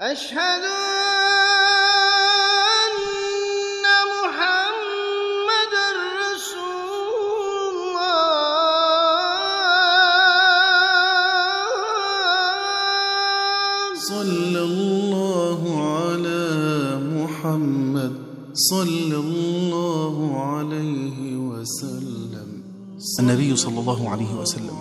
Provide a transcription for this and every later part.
أشهد أن محمدا رسول الله. صلى الله على محمد. صلى الله عليه وسلم. النبي صلى الله عليه وسلم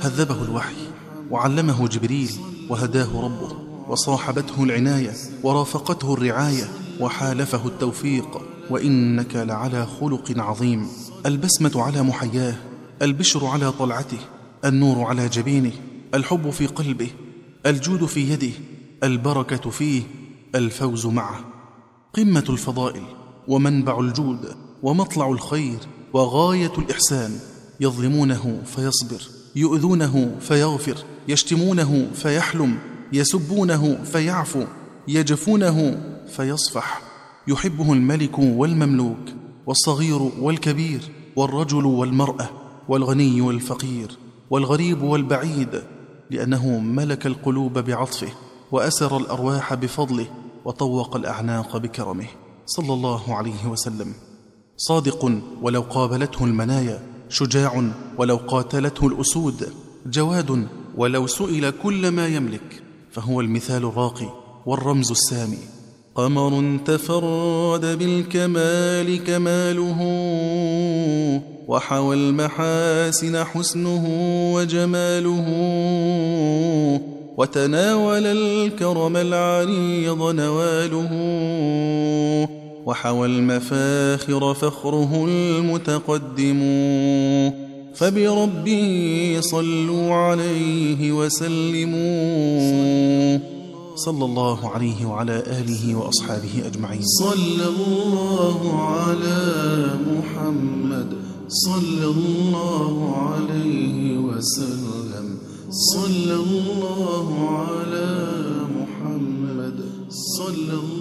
هذبه الوحي وعلمه جبريل وهداه ربه. وصاحبته العناية ورافقته الرعاية وحالفه التوفيق وإنك لعلى خلق عظيم. البسمة على محياه البشر على طلعته النور على جبينه الحب في قلبه الجود في يده البركة فيه الفوز معه. قمة الفضائل ومنبع الجود ومطلع الخير وغاية الإحسان يظلمونه فيصبر يؤذونه فيغفر يشتمونه فيحلم. يسبونه فيعفو يجفونه فيصفح. يحبه الملك والمملوك والصغير والكبير والرجل والمرأة والغني والفقير والغريب والبعيد لأنه ملك القلوب بعطفه وأسر الأرواح بفضله وطوق الأعناق بكرمه. صلى الله عليه وسلم. صادق ولو قابلته المنايا شجاع ولو قاتلته الأسود جواد ولو سئل كل ما يملك. فهو المثال الراقي والرمز السامي. قمر تفرد بالكمال كماله وحوى المحاسن حسنه وجماله وتناول الكرم العريض نواله وحوى المفاخر فخره المتقدم. فبربي صلوا عليه وسلموا. صلى الله عليه وعلى آله وأصحابه أجمعين. صلى الله على محمد. صلى الله عليه وسلم. صلى الله على محمد. صلى الله